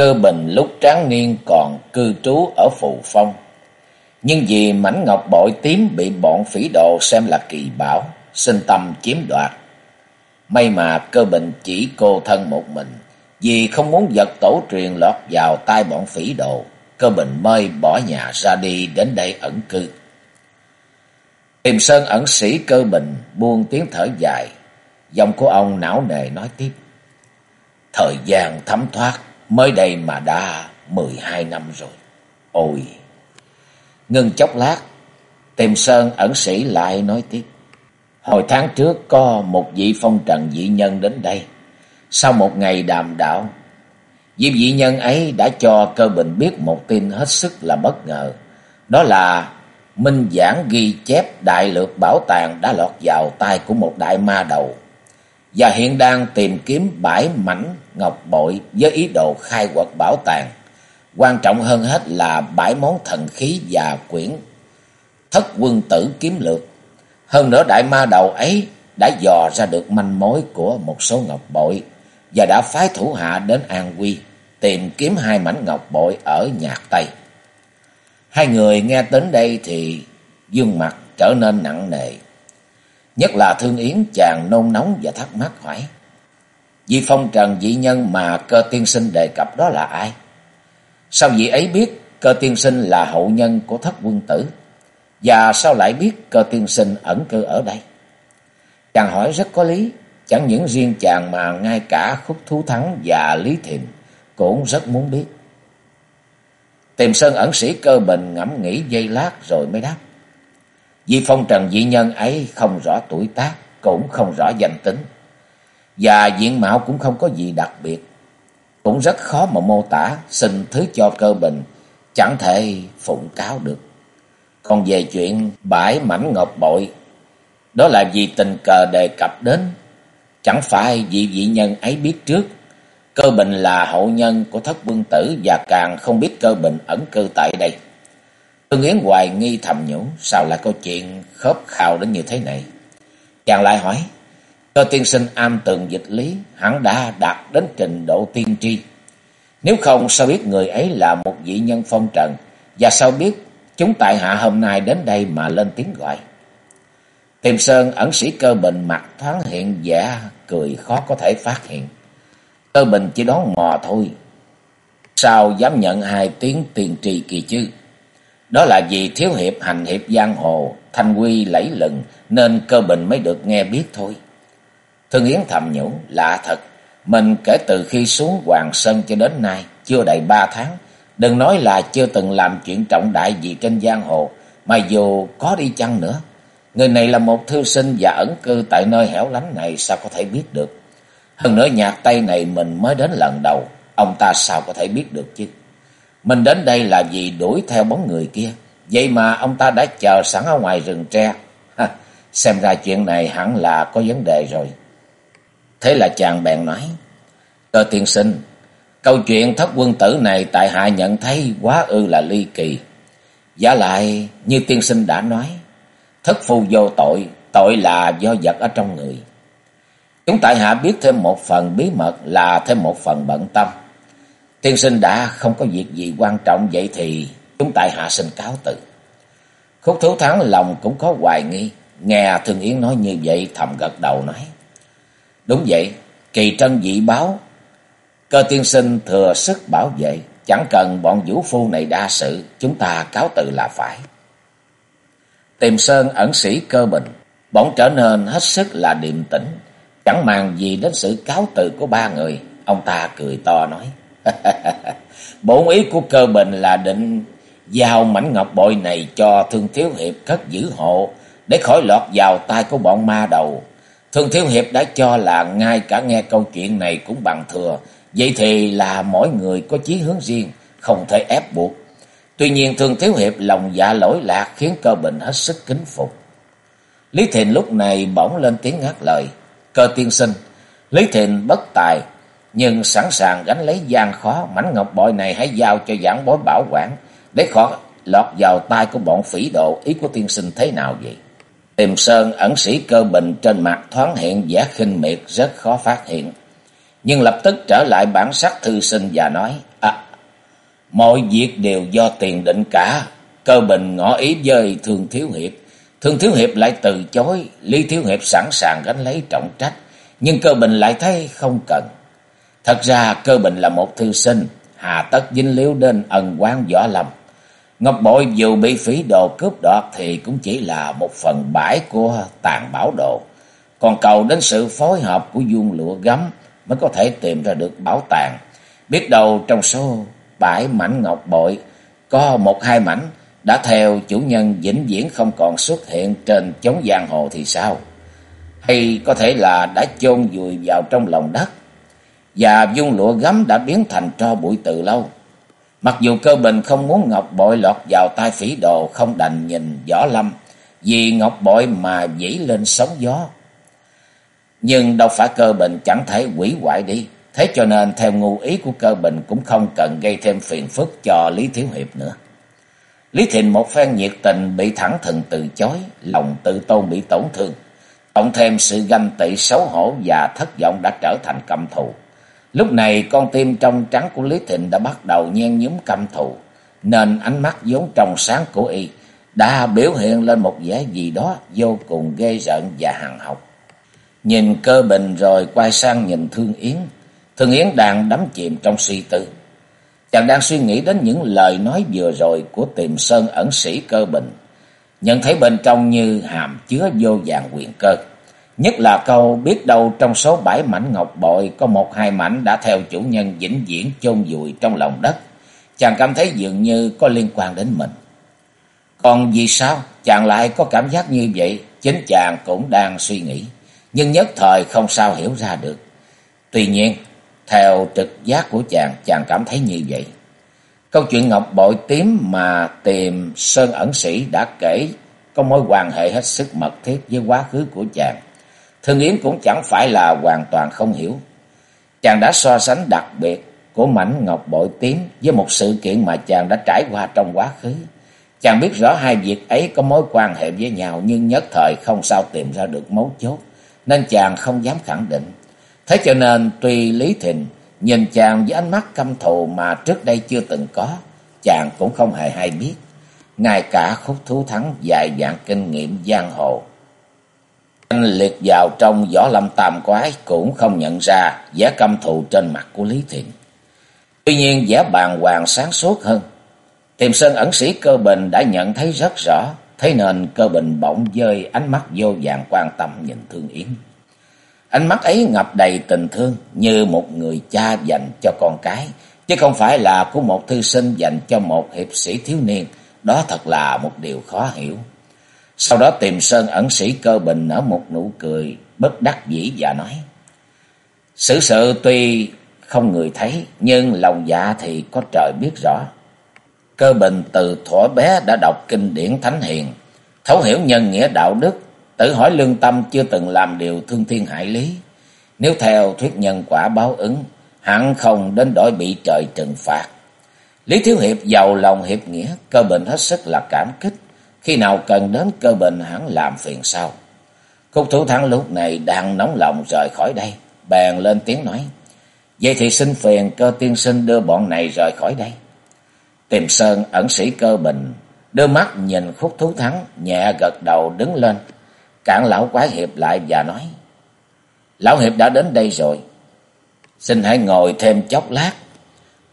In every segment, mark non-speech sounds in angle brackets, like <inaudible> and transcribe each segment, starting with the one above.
Cơ Bình lúc tráng niên còn cư trú ở Phù Phong. Nhưng vì mảnh ngọc bội tím bị bọn phỉ đồ xem là kỳ bảo, sinh tâm chiếm đoạt. May mà cơ bình chỉ cô thân một mình, vì không muốn vật tổ truyền lọt vào tay bọn phỉ đồ, cơ bình mới bỏ nhà ra đi đến đây ẩn cư. Tìm Sơn ẩn sĩ cơ bình buông tiếng thở dài, giọng của ông não nề nói tiếp. Thời gian thấm thoát, Mới đây mà đã mười hai năm rồi. Ôi! Ngưng chốc lát, tìm Sơn ẩn sĩ lại nói tiếp. Hồi tháng trước có một vị phong trần dị nhân đến đây. Sau một ngày đàm đạo, vị dị nhân ấy đã cho cơ bình biết một tin hết sức là bất ngờ. Đó là Minh Giảng ghi chép đại lược bảo tàng đã lọt vào tay của một đại ma đầu và hiện đang tìm kiếm bãi mảnh ngọc bội với ý đồ khai quật bảo tàng. Quan trọng hơn hết là bãi món thần khí và quyển thất quân tử kiếm lược. Hơn nữa đại ma đầu ấy đã dò ra được manh mối của một số ngọc bội và đã phái thủ hạ đến An Quy tìm kiếm hai mảnh ngọc bội ở nhạc Tây. Hai người nghe đến đây thì dương mặt trở nên nặng nề. Nhất là Thương Yến chàng nôn nóng và thắc mắc hỏi. Vì phong trần dị nhân mà cơ tiên sinh đề cập đó là ai? Sao vị ấy biết cơ tiên sinh là hậu nhân của thất quân tử? Và sao lại biết cơ tiên sinh ẩn cư ở đây? Chàng hỏi rất có lý, chẳng những riêng chàng mà ngay cả khúc thú thắng và lý thiềm cũng rất muốn biết. Tìm sơn ẩn sĩ cơ bình ngẫm nghĩ giây lát rồi mới đáp. Vì phong trần dị nhân ấy không rõ tuổi tác, cũng không rõ danh tính. Và diện mạo cũng không có gì đặc biệt. Cũng rất khó mà mô tả, xin thứ cho cơ bình, chẳng thể phụng cáo được. Còn về chuyện bãi mảnh ngọc bội, đó là vì tình cờ đề cập đến. Chẳng phải vị dị nhân ấy biết trước, cơ bình là hậu nhân của thất quân tử và càng không biết cơ bình ẩn cư tại đây. Tương Yến hoài nghi thầm nhủ, sao lại có chuyện khớp khào đến như thế này? Chàng lại hỏi, cơ tiên sinh am tường dịch lý, hẳn đã đạt đến trình độ tiên tri. Nếu không, sao biết người ấy là một vị nhân phong trần, và sao biết chúng tại hạ hôm nay đến đây mà lên tiếng gọi? Tìm Sơn ẩn sĩ cơ bình mặt thoáng hiện giả, cười khó có thể phát hiện. Cơ bình chỉ đón mò thôi, sao dám nhận hai tiếng tiền trì kỳ chứ? Đó là vì thiếu hiệp hành hiệp giang hồ, thanh quy lẫy lừng, nên cơ bình mới được nghe biết thôi. Thương Yến thầm nhủ, lạ thật, mình kể từ khi xuống Hoàng Sơn cho đến nay, chưa đầy ba tháng, đừng nói là chưa từng làm chuyện trọng đại gì trên giang hồ, mà dù có đi chăng nữa. Người này là một thư sinh và ẩn cư tại nơi hẻo lánh này sao có thể biết được. Hơn nữa nhạc Tây này mình mới đến lần đầu, ông ta sao có thể biết được chứ. Mình đến đây là vì đuổi theo bóng người kia. Vậy mà ông ta đã chờ sẵn ở ngoài rừng tre. Ha, xem ra chuyện này hẳn là có vấn đề rồi. Thế là chàng bèn nói. Cơ tiên sinh, câu chuyện thất quân tử này tại hạ nhận thấy quá ư là ly kỳ. Giả lại như tiên sinh đã nói. Thất phu vô tội, tội là do vật ở trong người. Chúng tại hạ biết thêm một phần bí mật là thêm một phần bận tâm. Tiên sinh đã không có việc gì quan trọng vậy thì chúng tại hạ xin cáo từ. Khúc thú thắng lòng cũng có hoài nghi. Nghe Thương Yến nói như vậy thầm gật đầu nói. Đúng vậy, kỳ trân dị báo. Cơ tiên sinh thừa sức bảo vệ. Chẳng cần bọn vũ phu này đa sự. Chúng ta cáo từ là phải. Tìm Sơn ẩn sĩ cơ bình. Bỗng trở nên hết sức là điềm tĩnh. Chẳng màng gì đến sự cáo từ của ba người. Ông ta cười to nói. <laughs> Bổn ý của cơ bình là định giao mảnh ngọc bội này cho thương thiếu hiệp cất giữ hộ để khỏi lọt vào tay của bọn ma đầu. Thương Thiếu Hiệp đã cho là ngay cả nghe câu chuyện này cũng bằng thừa. Vậy thì là mỗi người có chí hướng riêng, không thể ép buộc. Tuy nhiên Thương Thiếu Hiệp lòng dạ lỗi lạc khiến cơ bình hết sức kính phục. Lý Thịnh lúc này bỗng lên tiếng ngắt lời. Cơ tiên sinh, Lý Thịnh bất tài, nhưng sẵn sàng gánh lấy gian khó. Mảnh ngọc bội này hãy giao cho giảng bối bảo quản, để khỏi lọt vào tay của bọn phỉ độ. Ý của tiên sinh thế nào vậy? Tìm Sơn ẩn sĩ cơ bình trên mặt thoáng hiện vẻ khinh miệt rất khó phát hiện. Nhưng lập tức trở lại bản sắc thư sinh và nói, À, mọi việc đều do tiền định cả. Cơ bình ngỏ ý với Thương Thiếu Hiệp. Thương Thiếu Hiệp lại từ chối, Lý Thiếu Hiệp sẵn sàng gánh lấy trọng trách. Nhưng cơ bình lại thấy không cần. Thật ra cơ bình là một thư sinh, hà tất dính liếu đến ân quán võ lâm. Ngọc bội dù bị phí đồ cướp đoạt thì cũng chỉ là một phần bãi của tàn bảo đồ. Còn cầu đến sự phối hợp của dung lụa gấm mới có thể tìm ra được bảo tàng. Biết đâu trong số bãi mảnh ngọc bội có một hai mảnh đã theo chủ nhân vĩnh viễn không còn xuất hiện trên chốn giang hồ thì sao? Hay có thể là đã chôn vùi vào trong lòng đất và dung lụa gấm đã biến thành tro bụi từ lâu. Mặc dù cơ bình không muốn ngọc bội lọt vào tay phỉ đồ không đành nhìn võ lâm, vì ngọc bội mà dĩ lên sóng gió. Nhưng đâu phải cơ bình chẳng thể quỷ hoại đi, thế cho nên theo ngu ý của cơ bình cũng không cần gây thêm phiền phức cho Lý Thiếu Hiệp nữa. Lý Thịnh một phen nhiệt tình bị thẳng thừng từ chối, lòng tự tôn bị tổn thương. Cộng thêm sự ganh tị xấu hổ và thất vọng đã trở thành cầm thù. Lúc này con tim trong trắng của Lý Thịnh đã bắt đầu nhen nhúm căm thù, nên ánh mắt vốn trong sáng của y đã biểu hiện lên một vẻ gì đó vô cùng ghê rợn và hằng học. Nhìn cơ bình rồi quay sang nhìn Thương Yến. Thương Yến đang đắm chìm trong suy tư. Chàng đang suy nghĩ đến những lời nói vừa rồi của tiềm sơn ẩn sĩ cơ bình. Nhận thấy bên trong như hàm chứa vô vàng quyền cơ. Nhất là câu biết đâu trong số bảy mảnh ngọc bội có một hai mảnh đã theo chủ nhân vĩnh viễn chôn vùi trong lòng đất. Chàng cảm thấy dường như có liên quan đến mình. Còn vì sao chàng lại có cảm giác như vậy? Chính chàng cũng đang suy nghĩ. Nhưng nhất thời không sao hiểu ra được. Tuy nhiên, theo trực giác của chàng, chàng cảm thấy như vậy. Câu chuyện ngọc bội tím mà tìm Sơn ẩn sĩ đã kể có mối quan hệ hết sức mật thiết với quá khứ của chàng. Thương Yến cũng chẳng phải là hoàn toàn không hiểu. Chàng đã so sánh đặc biệt của mảnh ngọc bội tím với một sự kiện mà chàng đã trải qua trong quá khứ. Chàng biết rõ hai việc ấy có mối quan hệ với nhau nhưng nhất thời không sao tìm ra được mấu chốt, nên chàng không dám khẳng định. Thế cho nên tuy Lý Thịnh nhìn chàng với ánh mắt căm thù mà trước đây chưa từng có, chàng cũng không hề hay biết. Ngay cả khúc thú thắng dài dạng kinh nghiệm giang hồ anh liệt vào trong võ lâm tam quái cũng không nhận ra vẻ căm thù trên mặt của Lý Thiện. Tuy nhiên vẻ bàn hoàng sáng suốt hơn. Tiềm sơn ẩn sĩ cơ bình đã nhận thấy rất rõ, thế nên cơ bình bỗng dơi ánh mắt vô vàng quan tâm nhìn Thương Yến. Ánh mắt ấy ngập đầy tình thương như một người cha dành cho con cái, chứ không phải là của một thư sinh dành cho một hiệp sĩ thiếu niên. Đó thật là một điều khó hiểu. Sau đó tìm Sơn ẩn sĩ cơ bình nở một nụ cười bất đắc dĩ và nói. Sự sự tuy không người thấy, nhưng lòng dạ thì có trời biết rõ. Cơ bình từ thuở bé đã đọc kinh điển thánh hiền, thấu hiểu nhân nghĩa đạo đức, tự hỏi lương tâm chưa từng làm điều thương thiên hại lý. Nếu theo thuyết nhân quả báo ứng, hẳn không đến đổi bị trời trừng phạt. Lý Thiếu Hiệp giàu lòng hiệp nghĩa, cơ bình hết sức là cảm kích. Khi nào cần đến cơ bình hẳn làm phiền sau. Khúc thủ thắng lúc này đang nóng lòng rời khỏi đây. Bèn lên tiếng nói. Vậy thì xin phiền cơ tiên sinh đưa bọn này rời khỏi đây. Tìm Sơn ẩn sĩ cơ bình. Đưa mắt nhìn khúc thú thắng. Nhẹ gật đầu đứng lên. Cản lão quái hiệp lại và nói. Lão hiệp đã đến đây rồi. Xin hãy ngồi thêm chốc lát.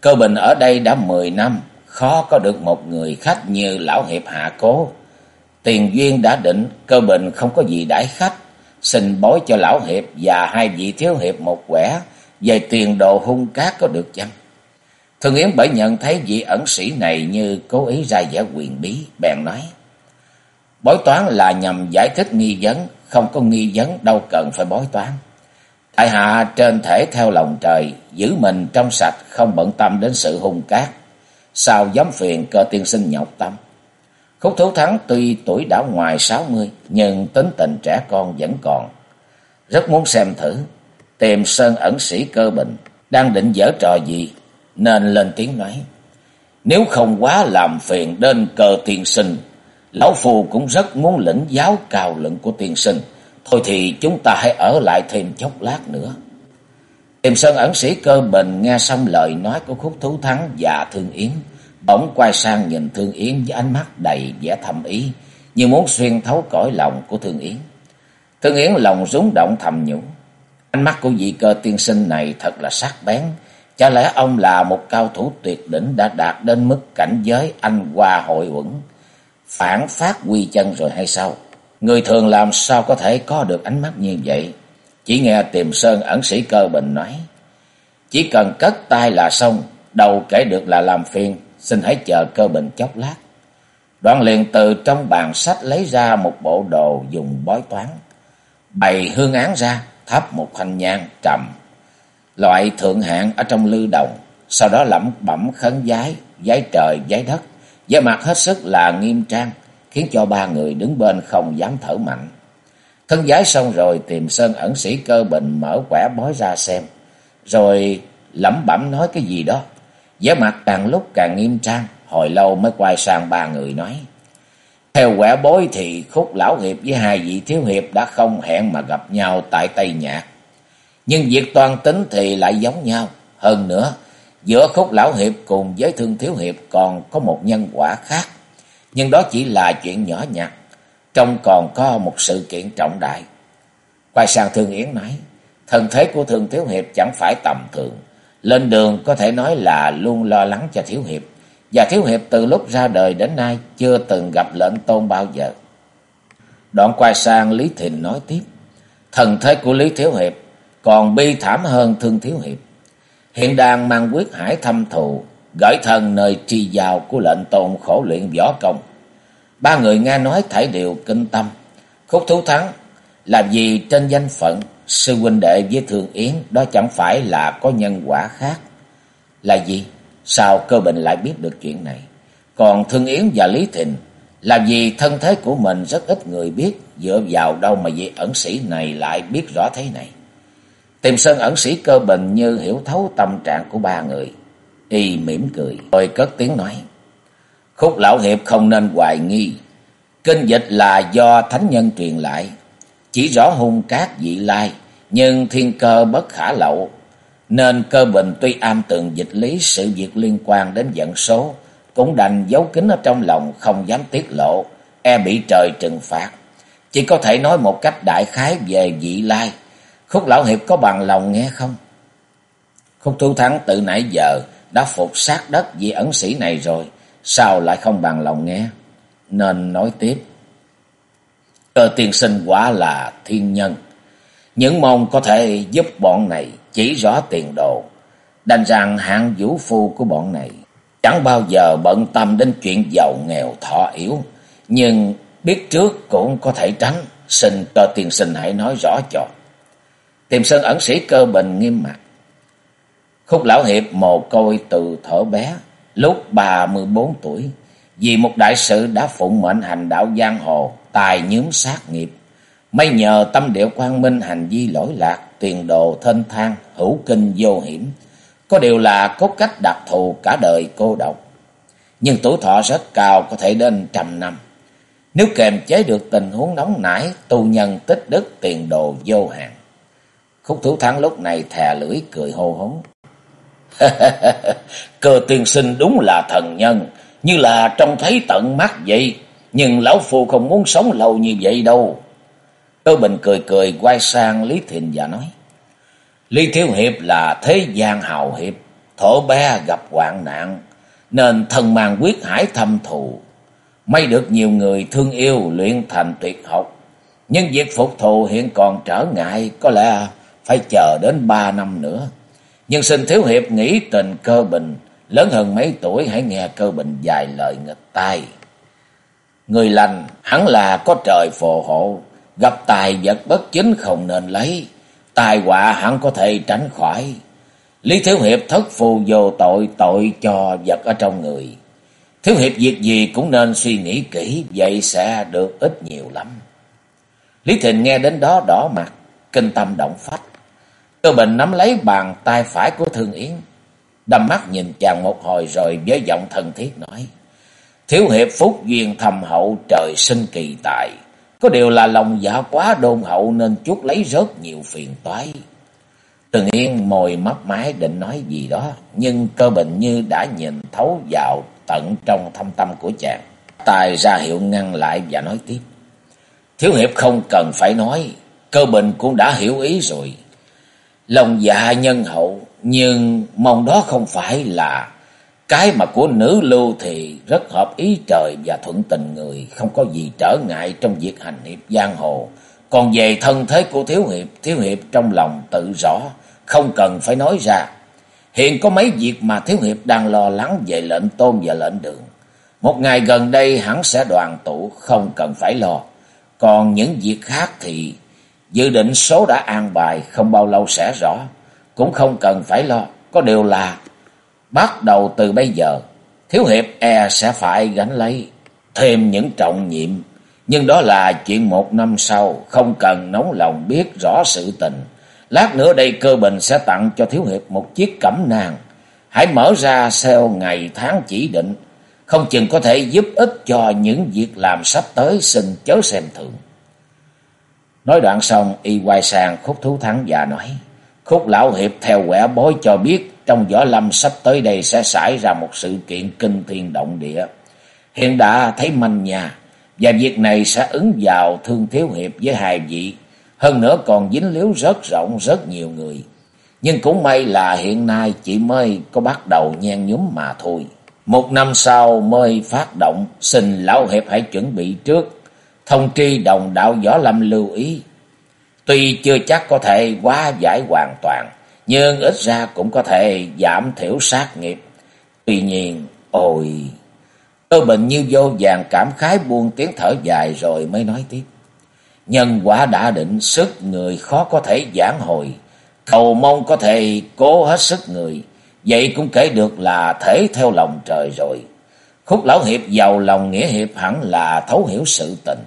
Cơ bình ở đây đã mười năm. Khó có được một người khách như lão hiệp hạ cố. Tiền duyên đã định, cơ bình không có gì đãi khách. Xin bối cho lão hiệp và hai vị thiếu hiệp một quẻ về tiền đồ hung cát có được chăng? Thường Yến bởi nhận thấy vị ẩn sĩ này như cố ý ra vẻ quyền bí, bèn nói. Bói toán là nhằm giải thích nghi vấn, không có nghi vấn đâu cần phải bói toán. Tại hạ trên thể theo lòng trời, giữ mình trong sạch, không bận tâm đến sự hung cát. Sao dám phiền cơ tiên sinh nhọc tâm. Khúc Thiếu Thắng tuy tuổi đã ngoài sáu mươi nhưng tính tình trẻ con vẫn còn. Rất muốn xem thử, tìm sơn ẩn sĩ cơ bình, đang định dở trò gì, nên lên tiếng nói. Nếu không quá làm phiền đến cơ tiên sinh, Lão Phù cũng rất muốn lĩnh giáo cao luận của tiên sinh. Thôi thì chúng ta hãy ở lại thêm chốc lát nữa. Tìm Sơn ẩn sĩ cơ bình nghe xong lời nói của khúc thú thắng và Thương Yến. Bỗng quay sang nhìn Thương Yến với ánh mắt đầy vẻ thầm ý, như muốn xuyên thấu cõi lòng của Thương Yến. Thương Yến lòng rúng động thầm nhủ. Ánh mắt của vị cơ tiên sinh này thật là sắc bén. Chả lẽ ông là một cao thủ tuyệt đỉnh đã đạt đến mức cảnh giới anh hoa hội uẩn, phản phát quy chân rồi hay sao? Người thường làm sao có thể có được ánh mắt như vậy? Chỉ nghe tìm sơn ẩn sĩ cơ bình nói. Chỉ cần cất tay là xong, đầu kể được là làm phiền, xin hãy chờ cơ bình chốc lát. Đoạn liền từ trong bàn sách lấy ra một bộ đồ dùng bói toán. Bày hương án ra, thắp một thanh nhang trầm. Loại thượng hạng ở trong lư đồng, sau đó lẩm bẩm khấn giái, giái trời, giái đất. vẻ mặt hết sức là nghiêm trang, khiến cho ba người đứng bên không dám thở mạnh. Thân giái xong rồi tìm Sơn ẩn sĩ cơ bình mở quẻ bói ra xem, rồi lẩm bẩm nói cái gì đó. vẻ mặt càng lúc càng nghiêm trang, hồi lâu mới quay sang ba người nói. Theo quẻ bói thì khúc lão hiệp với hai vị thiếu hiệp đã không hẹn mà gặp nhau tại Tây Nhạc. Nhưng việc toàn tính thì lại giống nhau. Hơn nữa, giữa khúc lão hiệp cùng với thương thiếu hiệp còn có một nhân quả khác nhưng đó chỉ là chuyện nhỏ nhặt, trong còn có một sự kiện trọng đại. Quay sang Thương Yến nói, thân thế của Thương Thiếu Hiệp chẳng phải tầm thường, lên đường có thể nói là luôn lo lắng cho Thiếu Hiệp, và Thiếu Hiệp từ lúc ra đời đến nay chưa từng gặp lệnh tôn bao giờ. Đoạn quay sang Lý Thịnh nói tiếp, thần thế của Lý Thiếu Hiệp còn bi thảm hơn Thương Thiếu Hiệp. Hiện đang mang quyết hải thâm thù, gửi thần nơi tri giàu của lệnh tôn khổ luyện võ công. Ba người nghe nói thảy đều kinh tâm. Khúc thú thắng, làm gì trên danh phận, sư huynh đệ với Thường Yến đó chẳng phải là có nhân quả khác. Là gì? Sao cơ bình lại biết được chuyện này? Còn Thương Yến và Lý Thịnh, làm gì thân thế của mình rất ít người biết, dựa vào đâu mà vị ẩn sĩ này lại biết rõ thế này? Tìm Sơn ẩn sĩ cơ bình như hiểu thấu tâm trạng của ba người. Y mỉm cười, rồi cất tiếng nói. Khúc lão hiệp không nên hoài nghi. Kinh dịch là do thánh nhân truyền lại. Chỉ rõ hung cát dị lai, nhưng thiên cơ bất khả lậu. Nên cơ bình tuy am tường dịch lý sự việc liên quan đến vận số, cũng đành giấu kín ở trong lòng không dám tiết lộ, e bị trời trừng phạt. Chỉ có thể nói một cách đại khái về dị lai. Khúc lão hiệp có bằng lòng nghe không? Khúc thu thắng từ nãy giờ đã phục sát đất vị ẩn sĩ này rồi, sao lại không bằng lòng nghe? Nên nói tiếp. Cơ tiên sinh quả là thiên nhân. Những mong có thể giúp bọn này chỉ rõ tiền đồ. Đành rằng hạng vũ phu của bọn này chẳng bao giờ bận tâm đến chuyện giàu nghèo thọ yếu. Nhưng biết trước cũng có thể tránh. Xin cơ tiên sinh hãy nói rõ cho. Tiềm sơn ẩn sĩ cơ bình nghiêm mặt. Khúc lão hiệp mồ côi từ thở bé, lúc bà mười bốn tuổi, vì một đại sự đã phụng mệnh hành đạo giang hồ, tài nhướng sát nghiệp. May nhờ tâm điệu quang minh hành vi lỗi lạc, tiền đồ thênh thang, hữu kinh vô hiểm. Có điều là có cách đặc thù cả đời cô độc. Nhưng tuổi thọ rất cao, có thể đến trăm năm. Nếu kềm chế được tình huống nóng nảy, tu nhân tích đức tiền đồ vô hạn. Khúc thủ thắng lúc này thè lưỡi cười hô hống. <laughs> Cơ tiên sinh đúng là thần nhân, như là trông thấy tận mắt vậy, nhưng lão phu không muốn sống lâu như vậy đâu. Cơ bình cười cười quay sang Lý Thịnh và nói. Lý Thiếu Hiệp là thế gian hào hiệp, thổ bé gặp hoạn nạn, nên thần mang quyết hải thâm thù. May được nhiều người thương yêu luyện thành tuyệt học, nhưng việc phục thù hiện còn trở ngại, có lẽ phải chờ đến ba năm nữa. Nhưng xin thiếu hiệp nghĩ tình cơ bình, lớn hơn mấy tuổi hãy nghe cơ bình dài lời nghịch tai. Người lành hẳn là có trời phù hộ, gặp tài vật bất chính không nên lấy, tài họa hẳn có thể tránh khỏi. Lý Thiếu Hiệp thất phù vô tội tội cho vật ở trong người. Thiếu Hiệp việc gì cũng nên suy nghĩ kỹ, vậy sẽ được ít nhiều lắm. Lý Thịnh nghe đến đó đỏ mặt, kinh tâm động phách. Cơ Bình nắm lấy bàn tay phải của Thương Yến, đâm mắt nhìn chàng một hồi rồi với giọng thân thiết nói. Thiếu hiệp phúc duyên thầm hậu trời sinh kỳ tài. Có điều là lòng dạ quá đôn hậu nên chút lấy rớt nhiều phiền toái. tường yên mồi mắt mái định nói gì đó, nhưng cơ bệnh như đã nhìn thấu vào tận trong thâm tâm của chàng. Tài ra hiệu ngăn lại và nói tiếp. Thiếu hiệp không cần phải nói, cơ bệnh cũng đã hiểu ý rồi. Lòng dạ nhân hậu, nhưng mong đó không phải là cái mà của nữ lưu thì rất hợp ý trời và thuận tình người, không có gì trở ngại trong việc hành hiệp giang hồ. Còn về thân thế của Thiếu Hiệp, Thiếu Hiệp trong lòng tự rõ, không cần phải nói ra. Hiện có mấy việc mà Thiếu Hiệp đang lo lắng về lệnh tôn và lệnh đường. Một ngày gần đây hắn sẽ đoàn tụ, không cần phải lo. Còn những việc khác thì dự định số đã an bài, không bao lâu sẽ rõ. Cũng không cần phải lo, có điều là Bắt đầu từ bây giờ, Thiếu Hiệp e sẽ phải gánh lấy thêm những trọng nhiệm. Nhưng đó là chuyện một năm sau, không cần nóng lòng biết rõ sự tình. Lát nữa đây cơ bình sẽ tặng cho Thiếu Hiệp một chiếc cẩm nang. Hãy mở ra theo ngày tháng chỉ định, không chừng có thể giúp ích cho những việc làm sắp tới xin chớ xem thường. Nói đoạn xong, y quay sang khúc thú thắng và nói, khúc lão hiệp theo quẻ bối cho biết trong võ lâm sắp tới đây sẽ xảy ra một sự kiện kinh thiên động địa. Hiện đã thấy manh nhà, và việc này sẽ ứng vào thương thiếu hiệp với hai vị. Hơn nữa còn dính líu rất rộng rất nhiều người. Nhưng cũng may là hiện nay chỉ mới có bắt đầu nhen nhúm mà thôi. Một năm sau mới phát động, xin lão hiệp hãy chuẩn bị trước. Thông tri đồng đạo võ lâm lưu ý. Tuy chưa chắc có thể quá giải hoàn toàn, nhưng ít ra cũng có thể giảm thiểu sát nghiệp. Tuy nhiên, ôi... tôi bệnh như vô vàng cảm khái buông tiếng thở dài rồi mới nói tiếp. Nhân quả đã định sức người khó có thể giảng hồi. Cầu mong có thể cố hết sức người. Vậy cũng kể được là thể theo lòng trời rồi. Khúc lão hiệp giàu lòng nghĩa hiệp hẳn là thấu hiểu sự tình.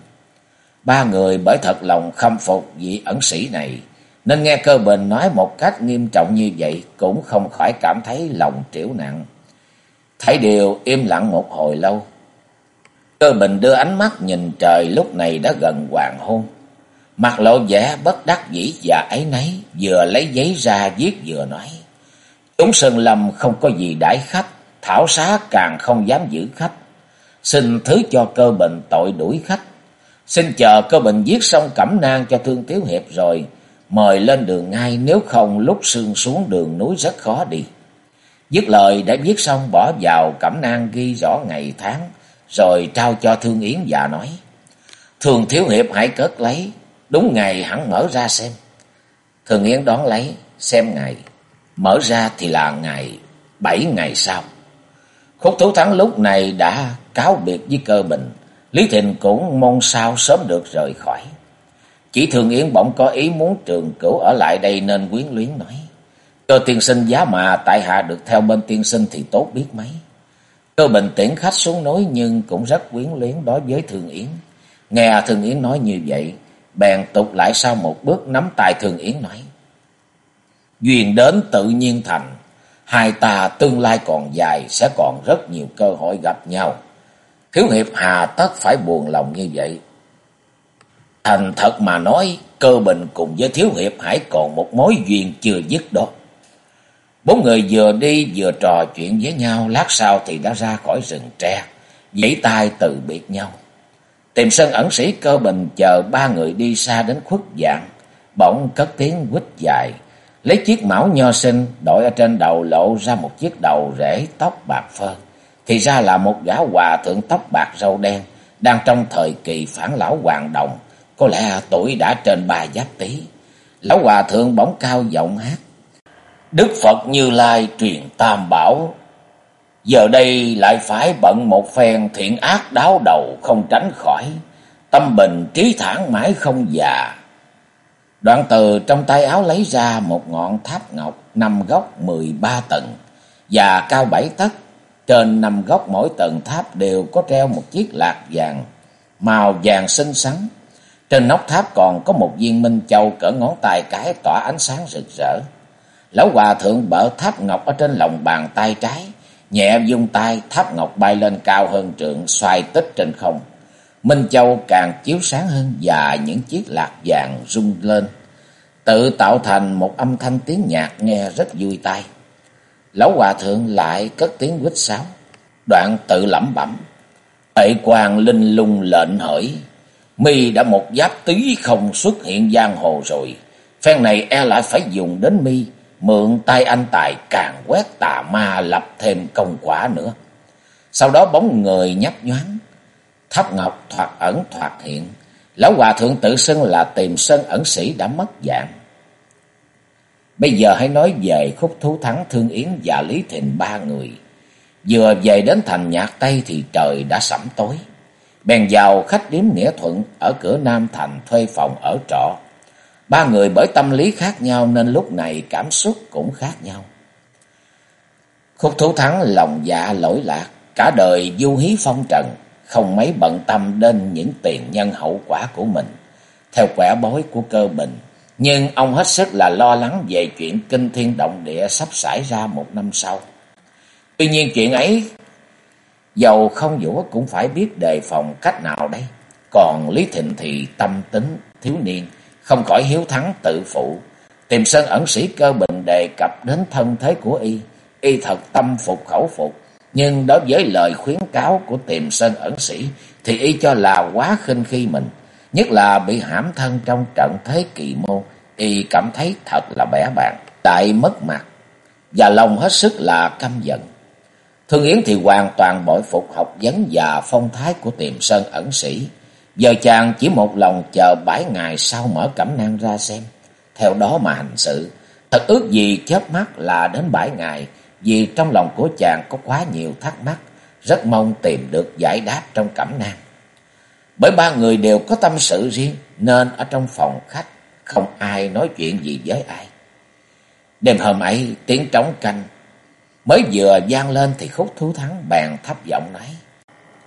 Ba người bởi thật lòng khâm phục vị ẩn sĩ này nên nghe cơ bình nói một cách nghiêm trọng như vậy cũng không khỏi cảm thấy lòng triểu nặng. Thấy điều im lặng một hồi lâu. Cơ bình đưa ánh mắt nhìn trời lúc này đã gần hoàng hôn. Mặt lộ vẻ bất đắc dĩ và ấy nấy, vừa lấy giấy ra viết vừa nói. Chúng Sơn Lâm không có gì đãi khách, thảo xá càng không dám giữ khách. Xin thứ cho cơ bình tội đuổi khách. Xin chờ cơ bình viết xong cẩm nang cho Thương Tiếu Hiệp rồi, mời lên đường ngay nếu không lúc sương xuống đường núi rất khó đi. Dứt lời đã viết xong bỏ vào cẩm nang ghi rõ ngày tháng, rồi trao cho Thương Yến và nói, Thường Thiếu Hiệp hãy cất lấy, đúng ngày hẳn mở ra xem. Thường Yến đón lấy, xem ngày, mở ra thì là ngày bảy ngày sau. Khúc Thủ Thắng lúc này đã cáo biệt với cơ bình, Lý Thịnh cũng mong sao sớm được rời khỏi. Chỉ Thường Yến bỗng có ý muốn trường cửu ở lại đây nên quyến luyến nói. Cơ tiên sinh giá mà tại hạ được theo bên tiên sinh thì tốt biết mấy. Cơ bình tiễn khách xuống núi nhưng cũng rất quyến luyến đối với Thường Yến. Nghe Thường Yến nói như vậy, bèn tục lại sau một bước nắm tay Thường Yến nói. Duyên đến tự nhiên thành, hai ta tương lai còn dài sẽ còn rất nhiều cơ hội gặp nhau. Thiếu hiệp hà tất phải buồn lòng như vậy. Thành thật mà nói, cơ bình cùng với Thiếu Hiệp Hải còn một mối duyên chưa dứt đó. Bốn người vừa đi vừa trò chuyện với nhau, lát sau thì đã ra khỏi rừng tre, giãy tay từ biệt nhau. Tìm sân ẩn sĩ cơ bình chờ ba người đi xa đến khuất dạng, bỗng cất tiếng quýt dài, lấy chiếc mão nho sinh đội ở trên đầu lộ ra một chiếc đầu rễ tóc bạc phơ. Thì ra là một gã hòa thượng tóc bạc râu đen, đang trong thời kỳ phản lão hoàng đồng, có lẽ tuổi đã trên ba giáp tí. Lão hòa thượng bỗng cao giọng hát. Đức Phật Như Lai truyền tam bảo. Giờ đây lại phải bận một phen thiện ác đáo đầu không tránh khỏi. Tâm bình trí thản mãi không già. Đoạn từ trong tay áo lấy ra một ngọn tháp ngọc năm góc mười ba tầng và cao bảy tấc. Trên năm góc mỗi tầng tháp đều có treo một chiếc lạc vàng, màu vàng xinh xắn. Trên nóc tháp còn có một viên minh châu cỡ ngón tay cái tỏa ánh sáng rực rỡ. Lão hòa thượng bở tháp ngọc ở trên lòng bàn tay trái, nhẹ dung tay tháp ngọc bay lên cao hơn trượng xoay tích trên không. Minh Châu càng chiếu sáng hơn và những chiếc lạc vàng rung lên, tự tạo thành một âm thanh tiếng nhạc nghe rất vui tai. Lão hòa thượng lại cất tiếng quýt sáo, đoạn tự lẩm bẩm: "Tệ quan linh lung lệnh hỡi, mi đã một giáp tí không xuất hiện giang hồ rồi, phen này e lại phải dùng đến mi." mượn tay anh tài càng quét tà ma lập thêm công quả nữa. Sau đó bóng người nhấp nhoáng, tháp ngọc thoạt ẩn thoạt hiện, lão hòa thượng tự xưng là tìm sơn ẩn sĩ đã mất dạng. Bây giờ hãy nói về khúc thú thắng Thương Yến và Lý Thịnh ba người. Vừa về đến thành Nhạc Tây thì trời đã sẩm tối. Bèn vào khách điếm Nghĩa Thuận ở cửa Nam Thành thuê phòng ở trọ. Ba người bởi tâm lý khác nhau nên lúc này cảm xúc cũng khác nhau. Khúc thú thắng lòng dạ lỗi lạc, cả đời du hí phong trần, không mấy bận tâm đến những tiền nhân hậu quả của mình, theo quẻ bói của cơ bình. Nhưng ông hết sức là lo lắng về chuyện kinh thiên động địa sắp xảy ra một năm sau. Tuy nhiên chuyện ấy, dầu không vũ cũng phải biết đề phòng cách nào đây. Còn Lý Thịnh thì tâm tính, thiếu niên, không khỏi hiếu thắng tự phụ. Tìm sơn ẩn sĩ cơ bình đề cập đến thân thế của y, y thật tâm phục khẩu phục. Nhưng đối với lời khuyến cáo của tìm sơn ẩn sĩ thì y cho là quá khinh khi mình. Nhất là bị hãm thân trong trận thế kỳ môn, y cảm thấy thật là bẻ bạn, tại mất mặt, và lòng hết sức là căm giận. Thương Yến thì hoàn toàn bội phục học vấn và phong thái của tiềm sơn ẩn sĩ. Giờ chàng chỉ một lòng chờ bảy ngày sau mở cẩm nang ra xem. Theo đó mà hành sự. Thật ước gì chớp mắt là đến bảy ngày. Vì trong lòng của chàng có quá nhiều thắc mắc. Rất mong tìm được giải đáp trong cẩm nang. Bởi ba người đều có tâm sự riêng. Nên ở trong phòng khách không ai nói chuyện gì với ai. Đêm hôm ấy tiếng trống canh. Mới vừa gian lên thì khúc thú thắng bàn thấp giọng nói.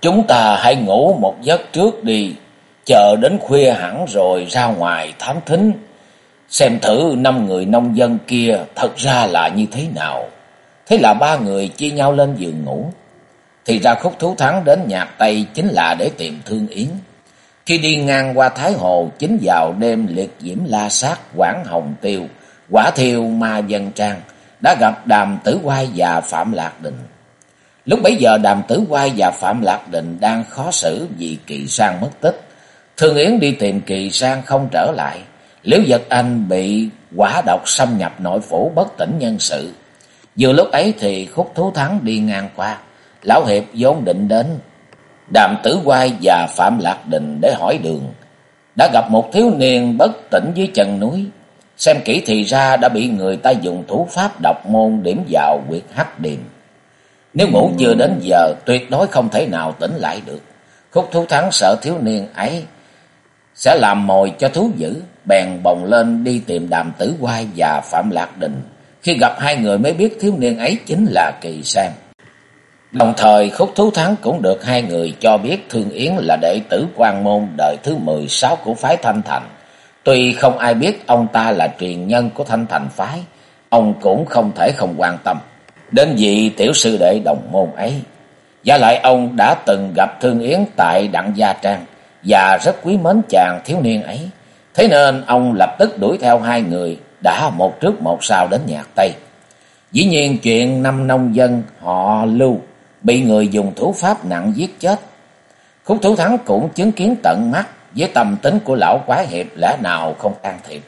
Chúng ta hãy ngủ một giấc trước đi, chờ đến khuya hẳn rồi ra ngoài thám thính, xem thử năm người nông dân kia thật ra là như thế nào. Thế là ba người chia nhau lên giường ngủ. Thì ra khúc thú thắng đến nhạc Tây chính là để tìm Thương Yến. Khi đi ngang qua Thái Hồ chính vào đêm liệt diễm la sát Quảng Hồng Tiêu, quả thiêu ma dân trang, đã gặp Đàm Tử Quai và Phạm Lạc Định. Lúc bấy giờ Đàm Tử Quai và Phạm Lạc Định đang khó xử vì Kỳ Sang mất tích. Thương Yến đi tìm Kỳ Sang không trở lại. Liễu Giật Anh bị quả độc xâm nhập nội phủ bất tỉnh nhân sự. Vừa lúc ấy thì khúc thú thắng đi ngang qua. Lão Hiệp vốn định đến. Đàm Tử Quai và Phạm Lạc Định để hỏi đường. Đã gặp một thiếu niên bất tỉnh dưới chân núi. Xem kỹ thì ra đã bị người ta dùng thủ pháp độc môn điểm vào quyệt hắc điềm. Nếu ngủ chưa đến giờ tuyệt đối không thể nào tỉnh lại được. Khúc thú thắng sợ thiếu niên ấy sẽ làm mồi cho thú dữ, bèn bồng lên đi tìm đàm tử quai và Phạm Lạc Đình. Khi gặp hai người mới biết thiếu niên ấy chính là Kỳ Sang. Đồng thời khúc thú thắng cũng được hai người cho biết Thương Yến là đệ tử quan môn đời thứ 16 của phái Thanh Thành. Tuy không ai biết ông ta là truyền nhân của Thanh Thành phái, ông cũng không thể không quan tâm đến vị tiểu sư đệ đồng môn ấy. Và lại ông đã từng gặp Thương Yến tại Đặng Gia Trang và rất quý mến chàng thiếu niên ấy. Thế nên ông lập tức đuổi theo hai người đã một trước một sau đến nhạc Tây. Dĩ nhiên chuyện năm nông dân họ lưu bị người dùng thủ pháp nặng giết chết. Khúc thủ thắng cũng chứng kiến tận mắt với tâm tính của lão quái hiệp lẽ nào không can thiệp.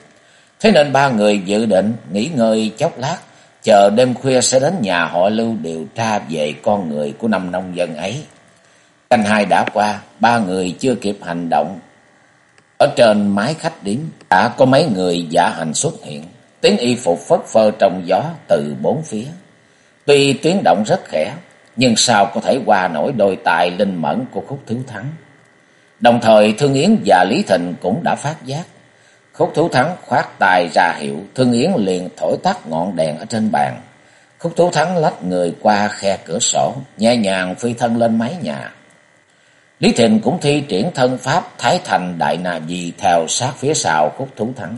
Thế nên ba người dự định nghỉ ngơi chốc lát chờ đêm khuya sẽ đến nhà họ Lưu điều tra về con người của năm nông dân ấy. Canh hai đã qua, ba người chưa kịp hành động. Ở trên mái khách điếm đã có mấy người giả hành xuất hiện, tiếng y phục phất phơ trong gió từ bốn phía. Tuy tiếng động rất khẽ, nhưng sao có thể qua nổi đôi tài linh mẫn của khúc thiếu thắng. Đồng thời Thương Yến và Lý Thịnh cũng đã phát giác. Khúc thú thắng khoát tài ra hiệu, Thương Yến liền thổi tắt ngọn đèn ở trên bàn. Khúc thú thắng lách người qua khe cửa sổ, nhẹ nhàng phi thân lên mái nhà. Lý Thịnh cũng thi triển thân pháp Thái Thành Đại Na Di theo sát phía sau khúc thú thắng.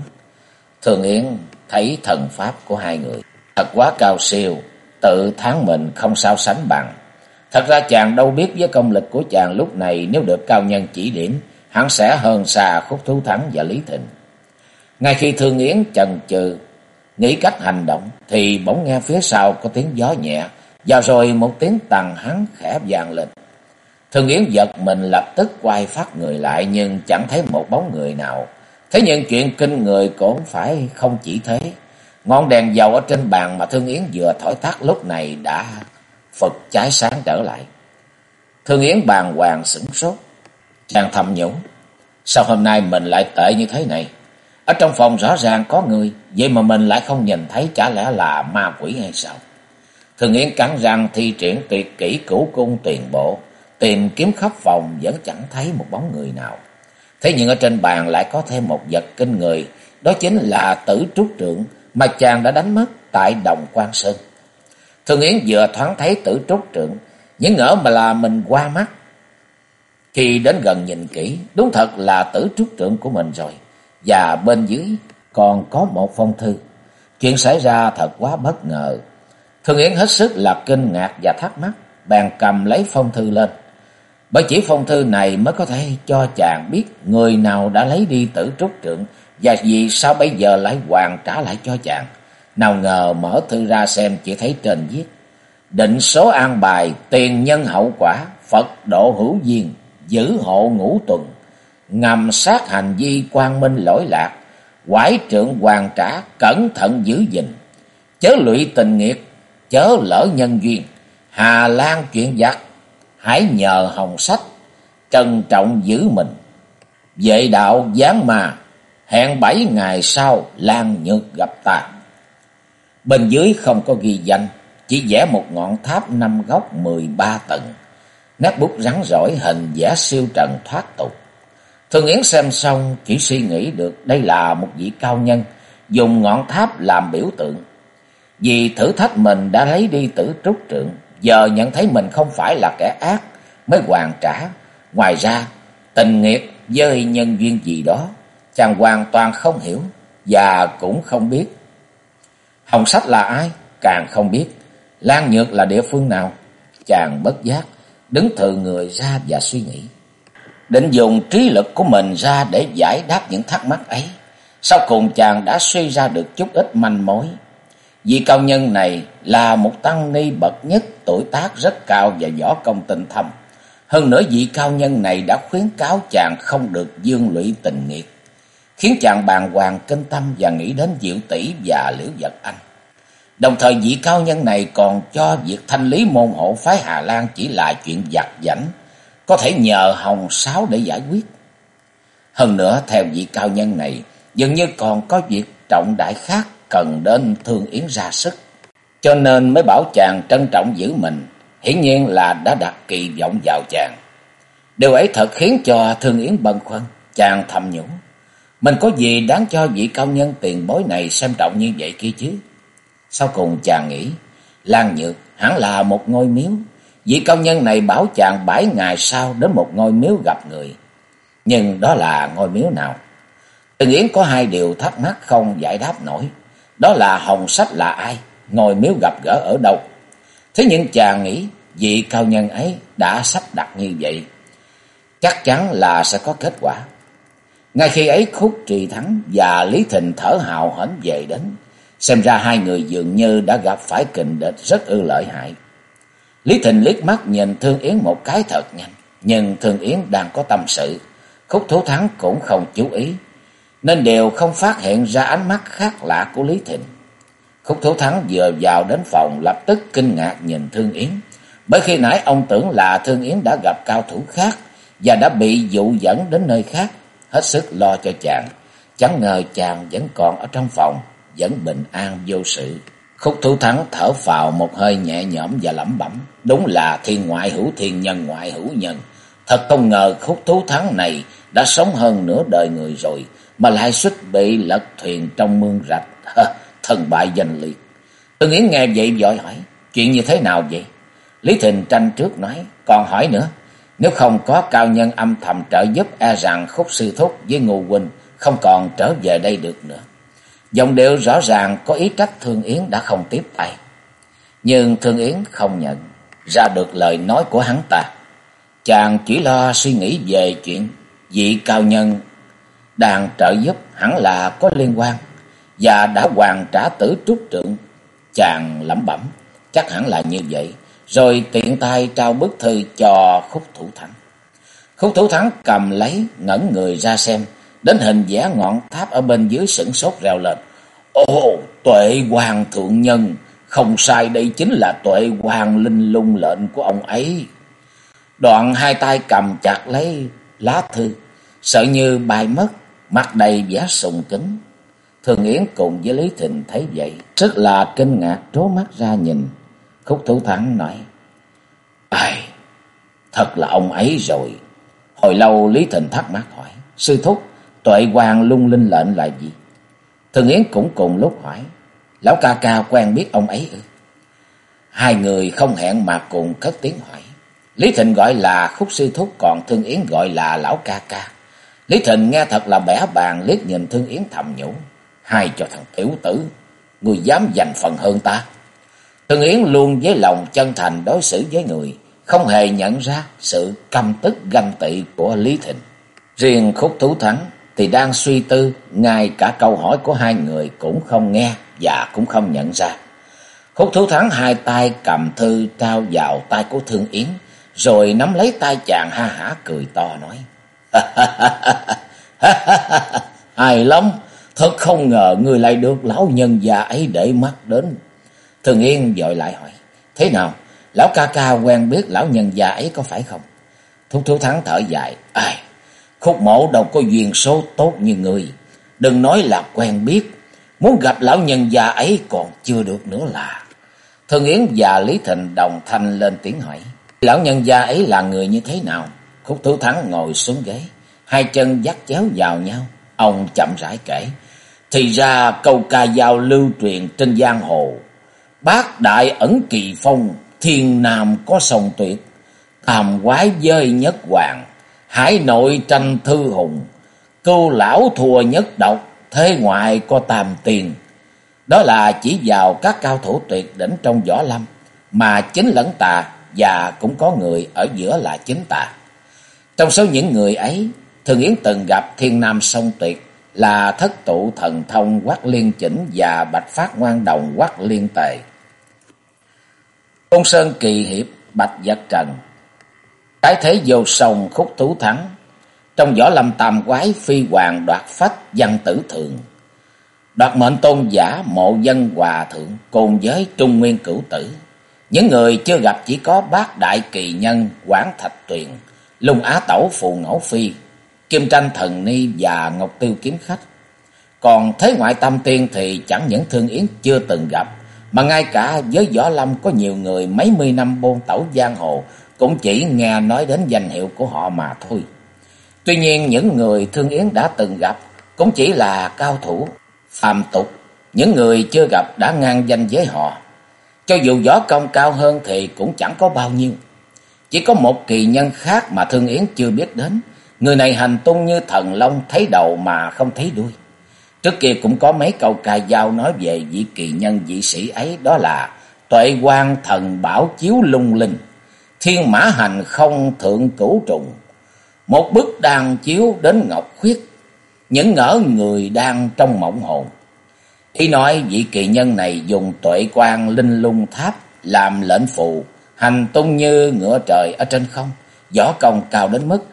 Thường Yến thấy thần pháp của hai người thật quá cao siêu, tự tháng mình không sao sánh bằng. Thật ra chàng đâu biết với công lực của chàng lúc này nếu được cao nhân chỉ điểm, hắn sẽ hơn xa khúc thú thắng và Lý Thịnh. Ngay khi Thương Yến chần chừ nghĩ cách hành động thì bỗng nghe phía sau có tiếng gió nhẹ và rồi một tiếng tằng hắn khẽ vang lên. Thương Yến giật mình lập tức quay phát người lại nhưng chẳng thấy một bóng người nào. Thế nhưng chuyện kinh người cũng phải không chỉ thế. Ngọn đèn dầu ở trên bàn mà Thương Yến vừa thổi tắt lúc này đã phật cháy sáng trở lại. Thương Yến bàn hoàng sửng sốt. Chàng thầm nhủ. Sao hôm nay mình lại tệ như thế này? Ở trong phòng rõ ràng có người, vậy mà mình lại không nhìn thấy chả lẽ là ma quỷ hay sao? thương Yến cắn răng thi triển tuyệt kỹ cửu cung tiền bộ, tìm kiếm khắp phòng vẫn chẳng thấy một bóng người nào. Thế nhưng ở trên bàn lại có thêm một vật kinh người, đó chính là tử trúc trượng mà chàng đã đánh mất tại đồng quan sơn. Thường Yến vừa thoáng thấy tử trúc trượng, những ngỡ mà là mình qua mắt. Khi đến gần nhìn kỹ, đúng thật là tử trúc trượng của mình rồi và bên dưới còn có một phong thư. Chuyện xảy ra thật quá bất ngờ. Thương Yến hết sức là kinh ngạc và thắc mắc, bèn cầm lấy phong thư lên. Bởi chỉ phong thư này mới có thể cho chàng biết người nào đã lấy đi tử trúc trượng và vì sao bây giờ lại hoàn trả lại cho chàng. Nào ngờ mở thư ra xem chỉ thấy trên viết. Định số an bài, tiền nhân hậu quả, Phật độ hữu duyên, giữ hộ ngũ tuần ngầm sát hành vi quan minh lỗi lạc, quải trượng hoàn trả, cẩn thận giữ gìn, chớ lụy tình nghiệt, chớ lỡ nhân duyên, hà lan chuyện giặc, hãy nhờ hồng sách, trân trọng giữ mình. Vệ đạo gián mà, hẹn bảy ngày sau lan nhược gặp ta. Bên dưới không có ghi danh, chỉ vẽ một ngọn tháp năm góc mười ba tầng. Nét bút rắn rỏi hình vẽ siêu trần thoát tục. Thường Yến xem xong chỉ suy nghĩ được đây là một vị cao nhân dùng ngọn tháp làm biểu tượng. Vì thử thách mình đã lấy đi tử trúc trượng, giờ nhận thấy mình không phải là kẻ ác mới hoàn trả. Ngoài ra, tình nghiệt với nhân duyên gì đó, chàng hoàn toàn không hiểu và cũng không biết. Hồng Sách là ai? Càng không biết. Lan Nhược là địa phương nào? Chàng bất giác, đứng thừ người ra và suy nghĩ định dùng trí lực của mình ra để giải đáp những thắc mắc ấy. Sau cùng chàng đã suy ra được chút ít manh mối. Vị cao nhân này là một tăng ni bậc nhất, tuổi tác rất cao và võ công tinh thâm. Hơn nữa vị cao nhân này đã khuyến cáo chàng không được dương lụy tình nghiệt, khiến chàng bàng hoàng kinh tâm và nghĩ đến Diệu tỷ và Liễu Vật Anh. Đồng thời vị cao nhân này còn cho việc thanh lý môn hộ phái Hà Lan chỉ là chuyện giặt giảnh, có thể nhờ hồng sáo để giải quyết. Hơn nữa, theo vị cao nhân này, dường như còn có việc trọng đại khác cần đến Thương Yến ra sức. Cho nên mới bảo chàng trân trọng giữ mình, hiển nhiên là đã đặt kỳ vọng vào chàng. Điều ấy thật khiến cho Thương Yến bần khoăn, chàng thầm nhủ. Mình có gì đáng cho vị cao nhân tiền bối này xem trọng như vậy kia chứ? Sau cùng chàng nghĩ, Lan Nhược hẳn là một ngôi miếu, Vị cao nhân này bảo chàng bảy ngày sau đến một ngôi miếu gặp người. Nhưng đó là ngôi miếu nào? Từng Yến có hai điều thắc mắc không giải đáp nổi. Đó là hồng sách là ai? Ngôi miếu gặp gỡ ở đâu? Thế nhưng chàng nghĩ vị cao nhân ấy đã sắp đặt như vậy. Chắc chắn là sẽ có kết quả. Ngay khi ấy Khúc Trì Thắng và Lý Thịnh thở hào hển về đến. Xem ra hai người dường như đã gặp phải kình địch rất ư lợi hại. Lý Thịnh liếc mắt nhìn Thương Yến một cái thật nhanh, nhưng Thương Yến đang có tâm sự, Khúc Thú Thắng cũng không chú ý, nên đều không phát hiện ra ánh mắt khác lạ của Lý Thịnh. Khúc Thú Thắng vừa vào đến phòng lập tức kinh ngạc nhìn Thương Yến, bởi khi nãy ông tưởng là Thương Yến đã gặp cao thủ khác và đã bị dụ dẫn đến nơi khác, hết sức lo cho chàng. Chẳng ngờ chàng vẫn còn ở trong phòng, vẫn bình an vô sự. Khúc thú thắng thở phào một hơi nhẹ nhõm và lẩm bẩm. Đúng là thiên ngoại hữu thiên nhân ngoại hữu nhân. Thật không ngờ khúc thú thắng này đã sống hơn nửa đời người rồi. Mà lại suýt bị lật thuyền trong mương rạch. Thần bại danh liệt. Tương Yến nghe vậy vội hỏi. Chuyện như thế nào vậy? Lý Thịnh tranh trước nói. Còn hỏi nữa. Nếu không có cao nhân âm thầm trợ giúp e rằng khúc sư thúc với ngô huynh không còn trở về đây được nữa. Dòng điệu rõ ràng có ý trách Thương Yến đã không tiếp tay. Nhưng Thương Yến không nhận ra được lời nói của hắn ta. Chàng chỉ lo suy nghĩ về chuyện vị cao nhân đang trợ giúp hẳn là có liên quan và đã hoàn trả tử trúc trượng. Chàng lẩm bẩm, chắc hẳn là như vậy, rồi tiện tay trao bức thư cho khúc thủ thắng. Khúc thủ thắng cầm lấy, ngẩn người ra xem, đến hình vẽ ngọn tháp ở bên dưới sửng sốt reo lên. Ồ, tuệ hoàng thượng nhân, không sai đây chính là tuệ hoàng linh lung lệnh của ông ấy. Đoạn hai tay cầm chặt lấy lá thư, sợ như bay mất, mặt đầy vẻ sùng kính. Thường Yến cùng với Lý Thịnh thấy vậy, rất là kinh ngạc trố mắt ra nhìn. Khúc thủ thắng nói, Ai, thật là ông ấy rồi. Hồi lâu Lý Thịnh thắc mắc hỏi, Sư Thúc, tuệ hoàng lung linh lệnh là gì? Thường Yến cũng cùng lúc hỏi, Lão ca ca quen biết ông ấy ư? Hai người không hẹn mà cùng cất tiếng hỏi. Lý Thịnh gọi là khúc sư thúc, còn Thương Yến gọi là lão ca ca. Lý Thịnh nghe thật là bẻ bàn liếc nhìn Thương Yến thầm nhủ. Hai cho thằng tiểu tử, người dám giành phần hơn ta. Thương Yến luôn với lòng chân thành đối xử với người, không hề nhận ra sự căm tức ganh tị của Lý Thịnh. Riêng khúc thú thắng thì đang suy tư, ngay cả câu hỏi của hai người cũng không nghe và cũng không nhận ra. Khúc thú thắng hai tay cầm thư trao vào tay của Thương Yến, rồi nắm lấy tay chàng ha hả cười to nói. Hay lắm, thật không ngờ người lại được lão nhân già ấy để mắt đến. Thường Yên dội lại hỏi, thế nào, lão ca ca quen biết lão nhân già ấy có phải không? Thúc Thiếu thắng thở dài, ai, khúc mộ đâu có duyên số tốt như người, đừng nói là quen biết, muốn gặp lão nhân già ấy còn chưa được nữa là. Thường Yến và Lý Thịnh đồng thanh lên tiếng hỏi, lão nhân gia ấy là người như thế nào? Khúc Thiếu thắng ngồi xuống ghế, hai chân dắt chéo vào nhau, ông chậm rãi kể. Thì ra câu ca giao lưu truyền trên giang hồ, bác đại ẩn kỳ phong, thiên nam có sông tuyệt, tam quái dơi nhất hoàng, hải nội tranh thư hùng, câu lão thua nhất độc, thế ngoại có tam tiền. Đó là chỉ vào các cao thủ tuyệt đỉnh trong võ lâm, mà chính lẫn tà và cũng có người ở giữa là chính tà. Trong số những người ấy, Thường Yến từng gặp thiên nam sông tuyệt là thất tụ thần thông quát liên chỉnh và bạch phát ngoan đồng quát liên tề. Tôn Sơn kỳ hiệp bạch giật trần. Cái thế vô sông khúc thú thắng. Trong võ lâm tam quái phi hoàng đoạt phách văn tử thượng. Đoạt mệnh tôn giả mộ dân hòa thượng cùng với trung nguyên cửu tử. Những người chưa gặp chỉ có bác đại kỳ nhân Quảng Thạch Tuyền, Lung Á Tẩu Phù Ngẫu Phi, Kim Tranh Thần Ni và Ngọc Tiêu Kiếm Khách. Còn thế ngoại tâm tiên thì chẳng những Thương Yến chưa từng gặp, mà ngay cả với Võ Lâm có nhiều người mấy mươi năm bôn tẩu giang hồ cũng chỉ nghe nói đến danh hiệu của họ mà thôi. Tuy nhiên những người Thương Yến đã từng gặp cũng chỉ là cao thủ, phàm tục, những người chưa gặp đã ngang danh với họ. Cho dù võ công cao hơn thì cũng chẳng có bao nhiêu. Chỉ có một kỳ nhân khác mà Thương Yến chưa biết đến. Người này hành tung như thần long thấy đầu mà không thấy đuôi. Trước kia cũng có mấy câu ca dao nói về vị kỳ nhân vị sĩ ấy đó là Tuệ quan thần bảo chiếu lung linh, thiên mã hành không thượng cửu trùng. Một bức đàn chiếu đến ngọc khuyết, những ngỡ người đang trong mộng hồn. Y nói vị kỳ nhân này dùng tuệ quan linh lung tháp làm lệnh phù, hành tung như ngựa trời ở trên không, võ công cao đến mức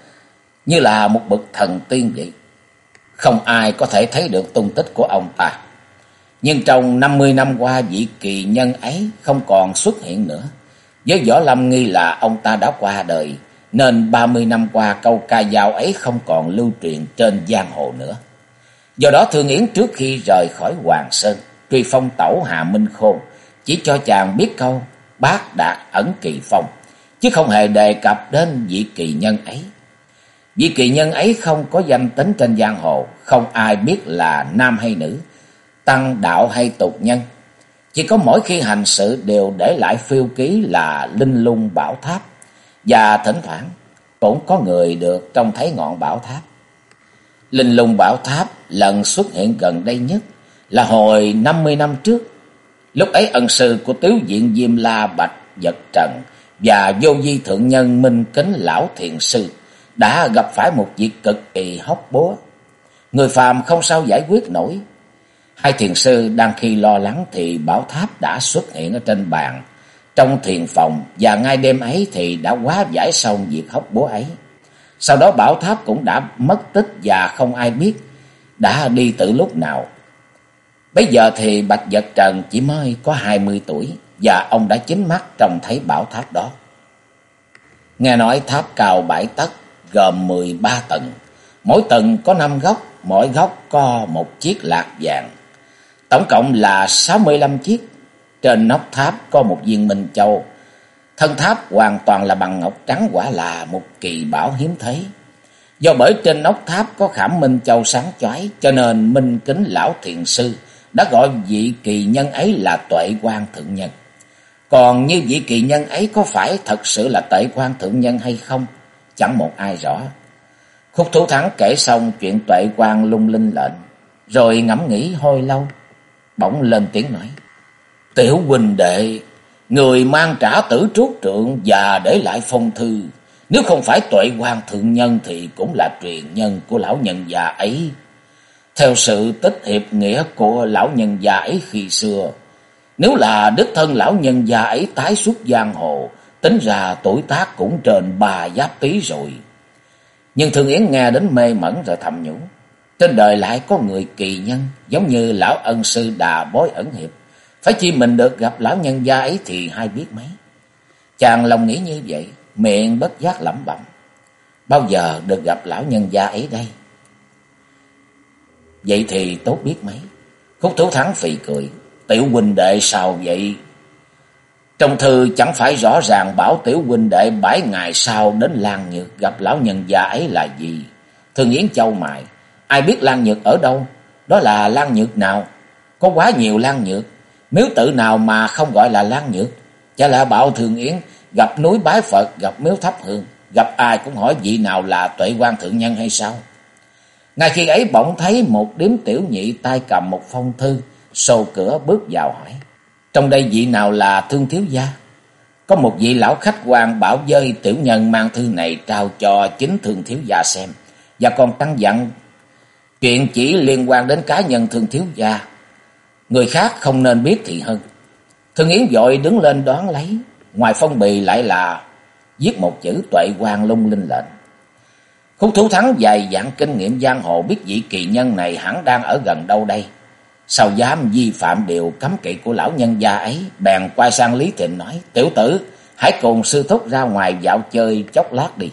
như là một bậc thần tiên vậy. Không ai có thể thấy được tung tích của ông ta. Nhưng trong năm mươi năm qua vị kỳ nhân ấy không còn xuất hiện nữa. Với võ lâm nghi là ông ta đã qua đời, nên ba mươi năm qua câu ca dao ấy không còn lưu truyền trên giang hồ nữa. Do đó Thương Yến trước khi rời khỏi Hoàng Sơn, truy phong tẩu Hà Minh Khôn, chỉ cho chàng biết câu bác đạt ẩn kỳ phong, chứ không hề đề cập đến vị kỳ nhân ấy vì kỳ nhân ấy không có danh tính trên giang hồ, không ai biết là nam hay nữ, tăng đạo hay tục nhân. Chỉ có mỗi khi hành sự đều để lại phiêu ký là linh lung bảo tháp, và thỉnh thoảng cũng có người được trông thấy ngọn bảo tháp. Linh lung bảo tháp lần xuất hiện gần đây nhất là hồi 50 năm trước. Lúc ấy ân sư của tiếu diện Diêm La Bạch Vật Trần và vô di thượng nhân Minh Kính Lão Thiền Sư đã gặp phải một việc cực kỳ hóc búa. Người phàm không sao giải quyết nổi. Hai thiền sư đang khi lo lắng thì bảo tháp đã xuất hiện ở trên bàn, trong thiền phòng, và ngay đêm ấy thì đã quá giải xong việc hóc búa ấy. Sau đó bảo tháp cũng đã mất tích và không ai biết đã đi từ lúc nào. Bây giờ thì Bạch Vật Trần chỉ mới có hai mươi tuổi, và ông đã chính mắt trông thấy bảo tháp đó. Nghe nói tháp cao bảy tấc gồm mười ba tầng, mỗi tầng có năm góc, mỗi góc có một chiếc lạc vàng. Tổng cộng là sáu mươi lăm chiếc. Trên nóc tháp có một viên minh châu. Thân tháp hoàn toàn là bằng ngọc trắng quả là một kỳ bảo hiếm thấy. Do bởi trên nóc tháp có khảm minh châu sáng chói cho nên minh kính lão thiền sư đã gọi vị kỳ nhân ấy là tuệ quan thượng nhân. Còn như vị kỳ nhân ấy có phải thật sự là tuệ quan thượng nhân hay không? Chẳng một ai rõ. Khúc thủ thắng kể xong chuyện tuệ quan lung linh lệnh. Rồi ngẫm nghĩ hồi lâu. Bỗng lên tiếng nói. Tiểu huynh đệ, người mang trả tử trút trượng và để lại phong thư. Nếu không phải tuệ quan thượng nhân thì cũng là truyền nhân của lão nhân già ấy. Theo sự tích hiệp nghĩa của lão nhân già ấy khi xưa, nếu là đức thân lão nhân già ấy tái xuất giang hồ, tính ra tuổi tác cũng trên ba giáp tí rồi. Nhưng Thương Yến nghe đến mê mẩn rồi thầm nhủ. Trên đời lại có người kỳ nhân, giống như lão ân sư đà bối ẩn hiệp. Phải chi mình được gặp lão nhân gia ấy thì hay biết mấy. Chàng lòng nghĩ như vậy, miệng bất giác lẩm bẩm. Bao giờ được gặp lão nhân gia ấy đây? Vậy thì tốt biết mấy. Khúc Thủ Thắng phì cười. Tiểu huynh đệ sao vậy? Trong thư chẳng phải rõ ràng bảo tiểu huynh đệ bảy ngày sau đến Lan Nhược gặp lão nhân già ấy là gì. Thương Yến Châu mài. Ai biết Lan Nhược ở đâu? Đó là Lan Nhược nào? Có quá nhiều Lan Nhược. Miếu tự nào mà không gọi là Lan Nhược? Chả là bảo Thường Yến gặp núi bái Phật, gặp miếu thắp hương. Gặp ai cũng hỏi vị nào là tuệ quan thượng nhân hay sao? Ngay khi ấy bỗng thấy một điếm tiểu nhị tay cầm một phong thư, sầu cửa bước vào hỏi. Trong đây vị nào là thương thiếu gia? Có một vị lão khách quan bảo dơi tiểu nhân mang thư này trao cho chính thương thiếu gia xem. Và còn tăng dặn, chuyện chỉ liên quan đến cá nhân thương thiếu gia. Người khác không nên biết thì hơn. Thương Yến vội đứng lên đoán lấy. Ngoài phong bì lại là viết một chữ tuệ quan lung linh lệnh. Khúc Thủ Thắng dày dặn kinh nghiệm giang hồ biết vị kỳ nhân này hẳn đang ở gần đâu đây. Sao dám vi phạm điều cấm kỵ của lão nhân gia ấy, bèn quay sang Lý Thịnh nói, tiểu tử, hãy cùng sư thúc ra ngoài dạo chơi chốc lát đi.